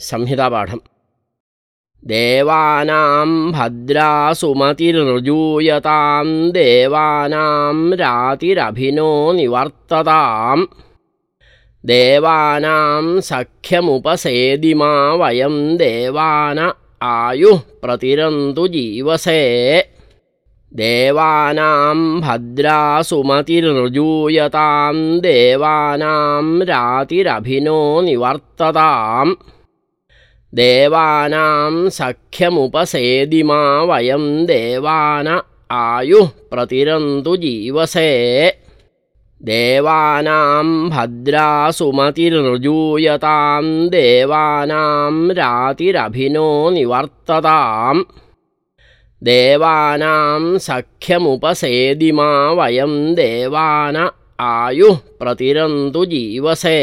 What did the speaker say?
संहितापाठम्। देवानां भद्रासुमतिर्जुयतां देवानां रातिरभिनो निवर्तताम्। देवानां सख्यमुपसेदिमा वयं देवान आयुः प्रतिरन्तु जीवसे। देवानां भद्रासुमतिर्जुयतां देवानां रातिरभिनो निवर्तताम् देवानां सख्यमुपसेदिमा वयं देवान आयुः प्रतिरन्तु जीवसे देवानां भद्रासुमतिर्जुयतां देवानां रातिरभिनो निवर्तताम् देवानां सख्यमुपसेदिमा वयं देवान आयुः प्रतिरन्तु जीवसे